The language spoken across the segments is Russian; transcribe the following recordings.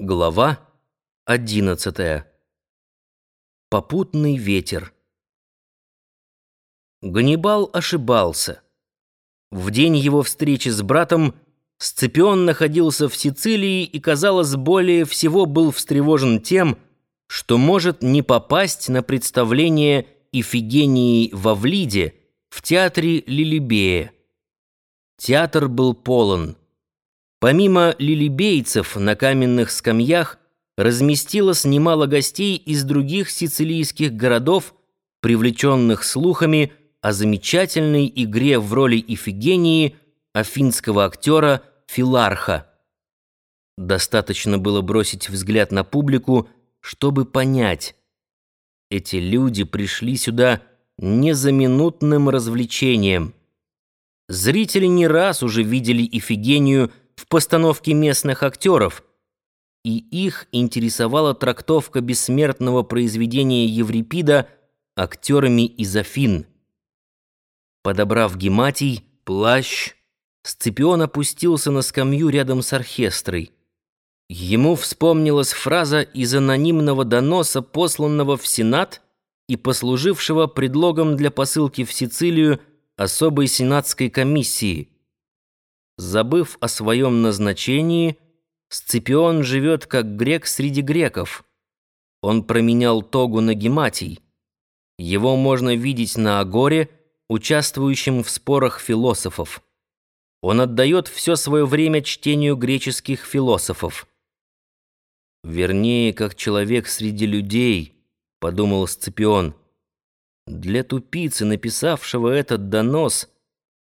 Глава одиннадцатая. Попутный ветер. Ганнибал ошибался. В день его встречи с братом Сципион находился в Сицилии и, казалось, более всего был встревожен тем, что может не попасть на представление Ифигении в Авлиде в театре Лилибея. Театр был полон. Помимо лилибейцев на каменных скамьях разместилось немало гостей из других сицилийских городов, привлеченных слухами о замечательной игре в роли Ифигении афинского актера Филарха. Достаточно было бросить взгляд на публику, чтобы понять. Эти люди пришли сюда не за минутным развлечением. Зрители не раз уже видели Ифигению – в постановке местных актеров, и их интересовала трактовка бессмертного произведения Еврипида актерами из Афин. Подобрав гематий, плащ, Сципион опустился на скамью рядом с оркестрой. Ему вспомнилась фраза из анонимного доноса, посланного в Сенат и послужившего предлогом для посылки в Сицилию особой сенатской комиссии – Забыв о своем назначении, Сципион живет как грек среди греков. Он променял тогу на гематий. Его можно видеть на Агоре, участвующем в спорах философов. Он отдает все свое время чтению греческих философов. «Вернее, как человек среди людей», — подумал Сципион. «Для тупицы, написавшего этот донос,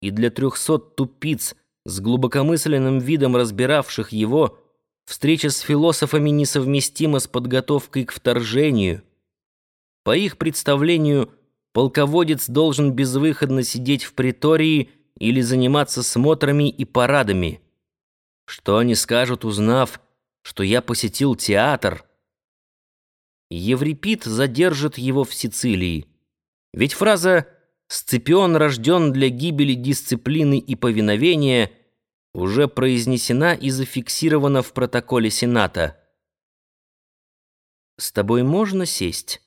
и для трехсот тупиц, с глубокомысленным видом разбиравших его, встреча с философами несовместима с подготовкой к вторжению. По их представлению, полководец должен безвыходно сидеть в притории или заниматься смотрами и парадами. Что они скажут, узнав, что я посетил театр? Еврипид задержит его в Сицилии. Ведь фраза Сципион рожден для гибели дисциплины и повиновения, уже произнесена и зафиксирована в протоколе Сената. «С тобой можно сесть?»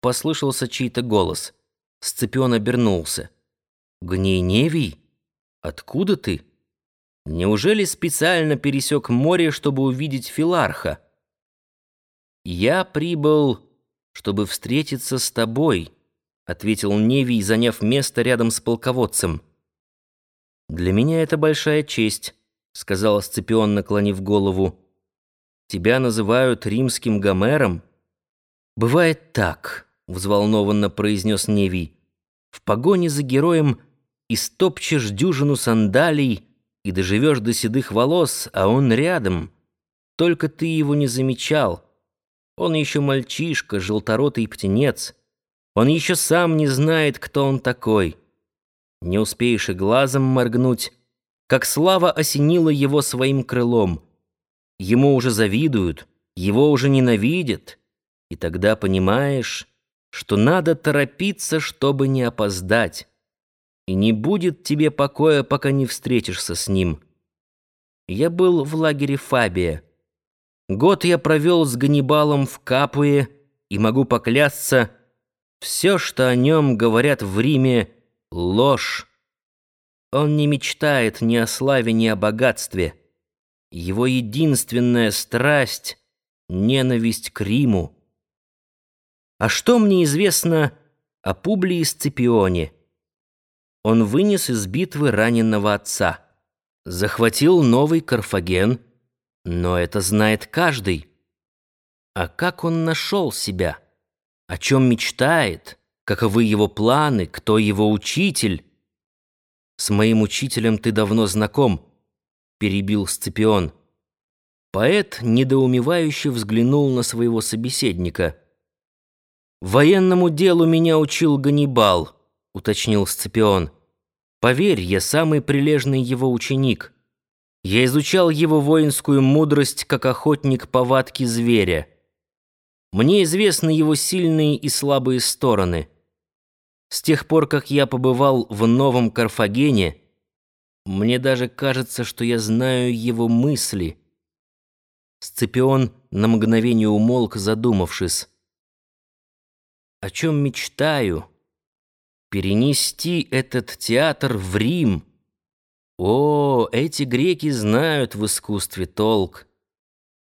Послышался чей-то голос. Сципион обернулся. «Гнейневий? Откуда ты? Неужели специально пересек море, чтобы увидеть Филарха?» «Я прибыл, чтобы встретиться с тобой», — ответил Невий, заняв место рядом с полководцем. «Для меня это большая честь», — сказал Сципион, наклонив голову. «Тебя называют римским Гомером?» «Бывает так», — взволнованно произнес Невий. «В погоне за героем истопчешь дюжину сандалий и доживешь до седых волос, а он рядом. Только ты его не замечал. Он еще мальчишка, желторотый птенец». Он еще сам не знает, кто он такой. Не успеешь и глазом моргнуть, как слава осенила его своим крылом. Ему уже завидуют, его уже ненавидят. И тогда понимаешь, что надо торопиться, чтобы не опоздать. И не будет тебе покоя, пока не встретишься с ним. Я был в лагере Фабия. Год я провел с Ганнибалом в Капуе, и могу поклясться, все, что о нем говорят в Риме, — ложь. Он не мечтает ни о славе, ни о богатстве. Его единственная страсть — ненависть к Риму. А что мне известно о Публии Сципионе? Он вынес из битвы раненого отца, захватил новый Карфаген, но это знает каждый. А как он нашел себя? О чем мечтает, каковы его планы, кто его учитель. «С моим учителем ты давно знаком», — перебил Сципион. Поэт недоумевающе взглянул на своего собеседника. «Военному делу меня учил Ганнибал», — уточнил Сципион. «Поверь, я самый прилежный его ученик. Я изучал его воинскую мудрость, как охотник повадки зверя». Мне известны его сильные и слабые стороны. С тех пор, как я побывал в Новом Карфагене, мне даже кажется, что я знаю его мысли. Сципион на мгновение умолк, задумавшись. О чем мечтаю? Перенести этот театр в Рим. О, эти греки знают в искусстве толк.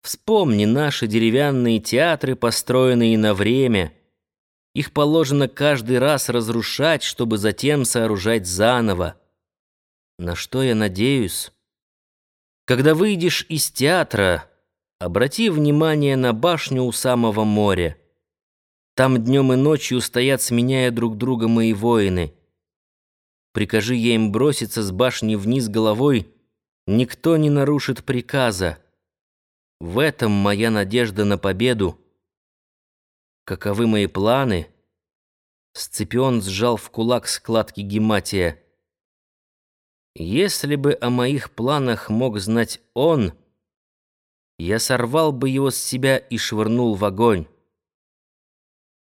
Вспомни наши деревянные театры, построенные на время. Их положено каждый раз разрушать, чтобы затем сооружать заново. На что я надеюсь? Когда выйдешь из театра, обрати внимание на башню у самого моря. Там днем и ночью стоят, сменяя друг друга мои воины. Прикажи ей им броситься с башни вниз головой, никто не нарушит приказа. В этом моя надежда на победу. Каковы мои планы? Сципион сжал в кулак складки гематия. Если бы о моих планах мог знать он, я сорвал бы его с себя и швырнул в огонь.